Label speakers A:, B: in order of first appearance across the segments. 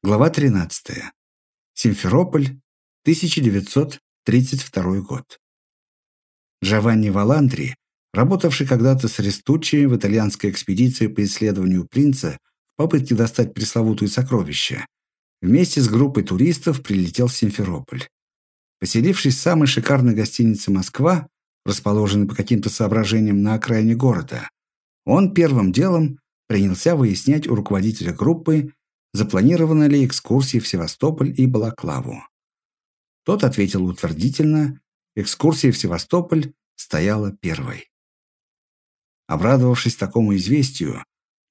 A: Глава 13. Симферополь, 1932 год. Джованни Валандри, работавший когда-то с Рестуччи в итальянской экспедиции по исследованию принца в попытке достать пресловутые сокровища, вместе с группой туристов прилетел в Симферополь. Поселившись в самой шикарной гостинице «Москва», расположенной по каким-то соображениям на окраине города, он первым делом принялся выяснять у руководителя группы, запланированы ли экскурсии в Севастополь и Балаклаву. Тот ответил утвердительно, экскурсия в Севастополь стояла первой. Обрадовавшись такому известию,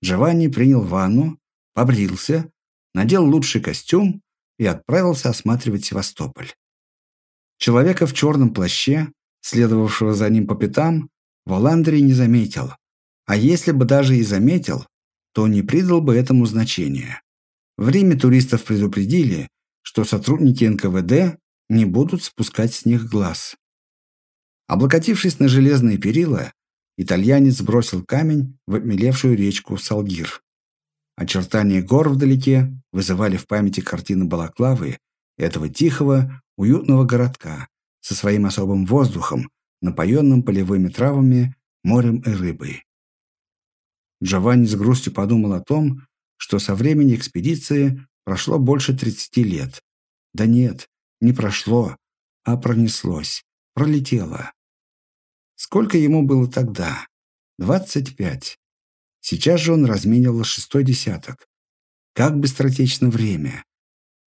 A: Джованни принял ванну, побрился, надел лучший костюм и отправился осматривать Севастополь. Человека в черном плаще, следовавшего за ним по пятам, Воландрий не заметил, а если бы даже и заметил, то не придал бы этому значения. В Риме туристов предупредили, что сотрудники НКВД не будут спускать с них глаз. Облокотившись на железные перила, итальянец бросил камень в обмелевшую речку Салгир. Очертания гор вдалеке вызывали в памяти картины Балаклавы этого тихого, уютного городка со своим особым воздухом, напоенным полевыми травами, морем и рыбой. Джованни с грустью подумал о том, что со времени экспедиции прошло больше 30 лет. Да нет, не прошло, а пронеслось, пролетело. Сколько ему было тогда? 25. Сейчас же он разменивал шестой десяток. Как быстротечно время.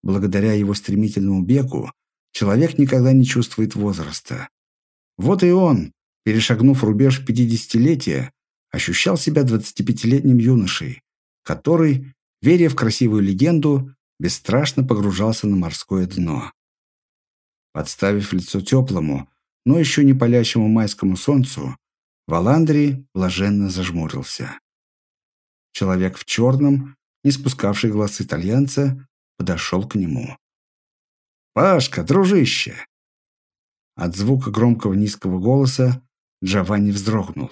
A: Благодаря его стремительному бегу человек никогда не чувствует возраста. Вот и он, перешагнув рубеж пятидесятилетия, ощущал себя 25-летним юношей, который, веря в красивую легенду, бесстрашно погружался на морское дно. Подставив лицо теплому, но еще не палящему майскому солнцу, Валандри блаженно зажмурился. Человек в черном, не спускавший глаз итальянца, подошел к нему. «Пашка, дружище!» От звука громкого низкого голоса Джованни вздрогнул.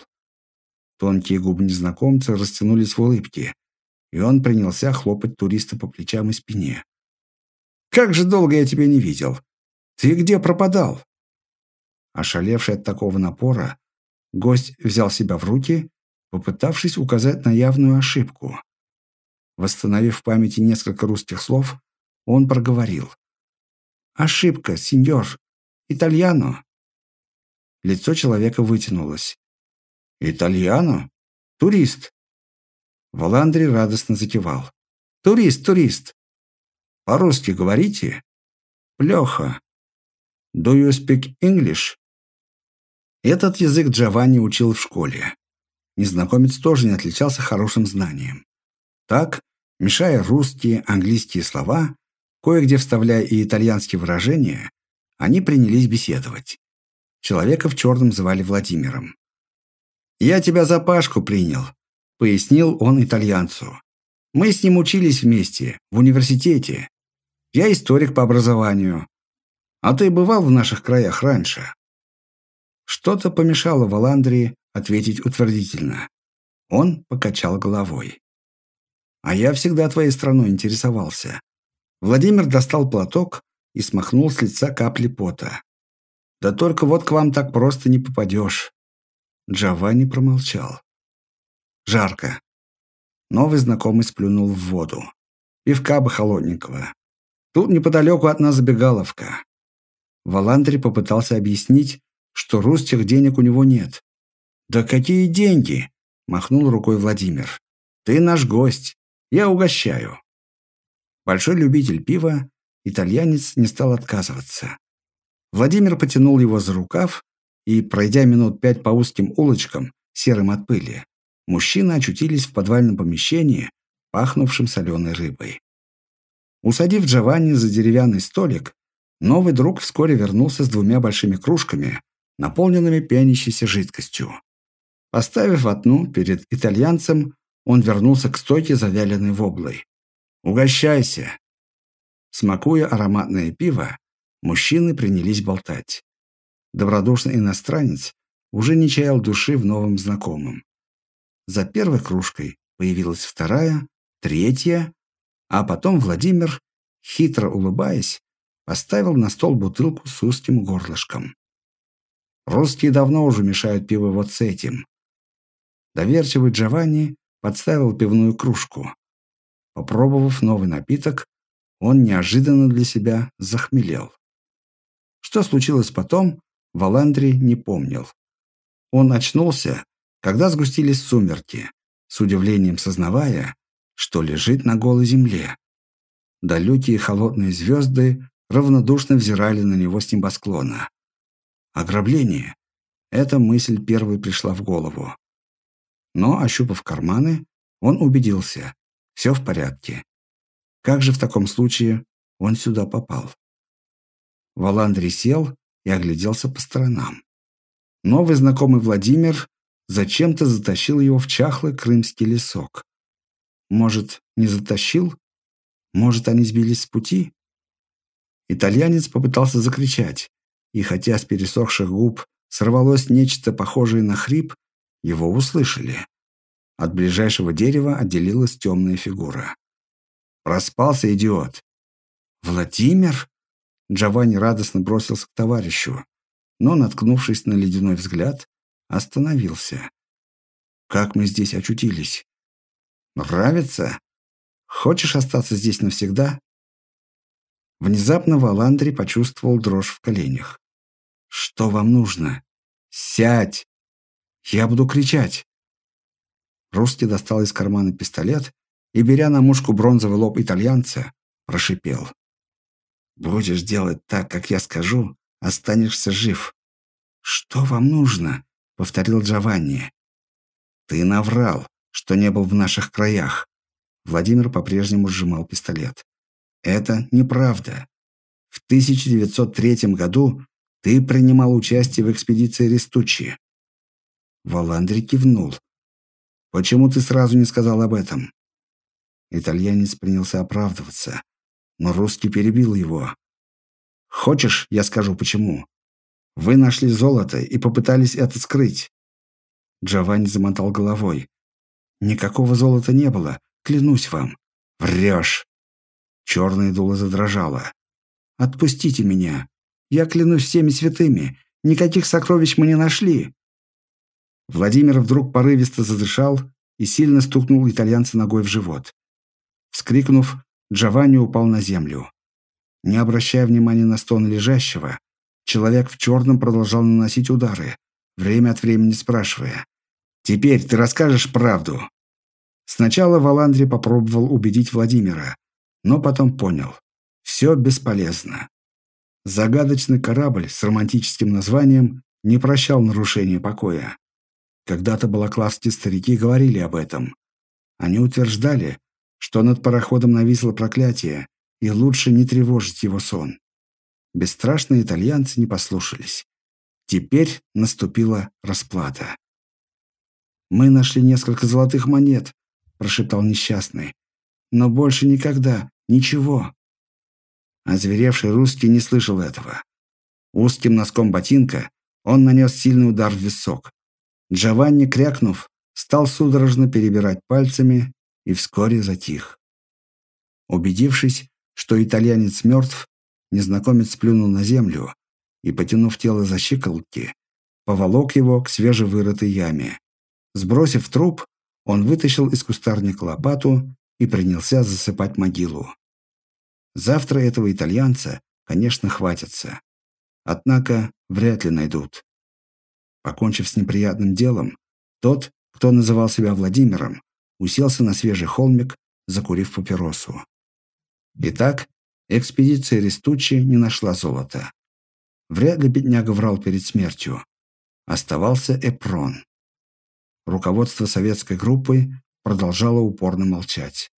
A: Тонкие губы незнакомца растянулись в улыбке, и он принялся хлопать туриста по плечам и спине. «Как же долго я тебя не видел! Ты где пропадал?» Ошалевший от такого напора, гость взял себя в руки, попытавшись указать на явную ошибку. Восстановив в памяти несколько русских слов, он проговорил. «Ошибка, сеньор. Итальяно». Лицо человека вытянулось. «Итальяно? Турист. Валандри радостно закивал. «Турист, турист!» «По-русски говорите?» «Плохо. Do you speak English?» Этот язык Джованни учил в школе. Незнакомец тоже не отличался хорошим знанием. Так, мешая русские, английские слова, кое-где вставляя и итальянские выражения, они принялись беседовать. Человека в черном звали Владимиром. «Я тебя за Пашку принял», – пояснил он итальянцу. «Мы с ним учились вместе, в университете. Я историк по образованию. А ты бывал в наших краях раньше?» Что-то помешало Валандрии ответить утвердительно. Он покачал головой. «А я всегда твоей страной интересовался». Владимир достал платок и смахнул с лица капли пота. «Да только вот к вам так просто не попадешь». Джованни промолчал. Жарко. Новый знакомый сплюнул в воду. Пивка бы холодненького. Тут неподалеку от нас забегаловка. Валандри попытался объяснить, что русских денег у него нет. «Да какие деньги?» – махнул рукой Владимир. «Ты наш гость. Я угощаю». Большой любитель пива, итальянец не стал отказываться. Владимир потянул его за рукав и, пройдя минут пять по узким улочкам, серым от пыли, мужчины очутились в подвальном помещении, пахнувшем соленой рыбой. Усадив Джованни за деревянный столик, новый друг вскоре вернулся с двумя большими кружками, наполненными пенящейся жидкостью. Поставив одну перед итальянцем, он вернулся к стойке, завяленной воблой. «Угощайся!» Смакуя ароматное пиво, мужчины принялись болтать. Добродушный иностранец уже не чаял души в новом знакомом. За первой кружкой появилась вторая, третья, А потом Владимир, хитро улыбаясь, поставил на стол бутылку с узким горлышком. Русские давно уже мешают пиво вот с этим. Доверчивый Джованни подставил пивную кружку. Попробовав новый напиток, он неожиданно для себя захмелел. Что случилось потом, Валандри не помнил. Он очнулся, когда сгустились сумерки, с удивлением сознавая, что лежит на голой земле. Далекие холодные звезды равнодушно взирали на него с небосклона. Ограбление. Эта мысль первой пришла в голову. Но, ощупав карманы, он убедился. Все в порядке. Как же в таком случае он сюда попал? Валандрий сел и огляделся по сторонам. Новый знакомый Владимир зачем-то затащил его в чахлый крымский лесок. Может, не затащил? Может, они сбились с пути? Итальянец попытался закричать, и хотя с пересохших губ сорвалось нечто похожее на хрип, его услышали. От ближайшего дерева отделилась темная фигура. Проспался идиот. «Владимир?» Джованни радостно бросился к товарищу, но, наткнувшись на ледяной взгляд, остановился. «Как мы здесь очутились?» «Нравится? Хочешь остаться здесь навсегда?» Внезапно Валандри почувствовал дрожь в коленях. «Что вам нужно? Сядь! Я буду кричать!» Русский достал из кармана пистолет и, беря на мушку бронзовый лоб итальянца, прошипел. «Будешь делать так, как я скажу, останешься жив». «Что вам нужно?» — повторил Джованни. «Ты наврал, что не был в наших краях». Владимир по-прежнему сжимал пистолет. «Это неправда. В 1903 году ты принимал участие в экспедиции Рестучи». Валандри кивнул. «Почему ты сразу не сказал об этом?» Итальянец принялся оправдываться, но русский перебил его. «Хочешь, я скажу почему? Вы нашли золото и попытались это скрыть». Джованни замотал головой. «Никакого золота не было, клянусь вам». «Врешь!» Черное дуло задрожало. «Отпустите меня! Я клянусь всеми святыми! Никаких сокровищ мы не нашли!» Владимир вдруг порывисто задышал и сильно стукнул итальянца ногой в живот. Вскрикнув, Джованни упал на землю. Не обращая внимания на стон лежащего, человек в черном продолжал наносить удары, время от времени спрашивая. «Теперь ты расскажешь правду?» Сначала Валандри попробовал убедить Владимира, но потом понял. Все бесполезно. Загадочный корабль с романтическим названием не прощал нарушения покоя. Когда-то балаклавские старики говорили об этом. Они утверждали, что над пароходом нависло проклятие, и лучше не тревожить его сон. Бесстрашные итальянцы не послушались. Теперь наступила расплата. «Мы нашли несколько золотых монет», – прошептал несчастный. «Но больше никогда, ничего». Озверевший русский не слышал этого. Узким носком ботинка он нанес сильный удар в висок. Джованни, крякнув, стал судорожно перебирать пальцами и вскоре затих. Убедившись, что итальянец мертв, незнакомец сплюнул на землю и, потянув тело за щиколотки, поволок его к свежевырытой яме. Сбросив труп, он вытащил из кустарника лопату и принялся засыпать могилу. Завтра этого итальянца, конечно, хватится. Однако вряд ли найдут. Покончив с неприятным делом, тот, кто называл себя Владимиром, уселся на свежий холмик, закурив папиросу. Итак, экспедиция Рестучи не нашла золота. Вряд ли бедняга врал перед смертью. Оставался Эпрон. Руководство советской группы продолжало упорно молчать.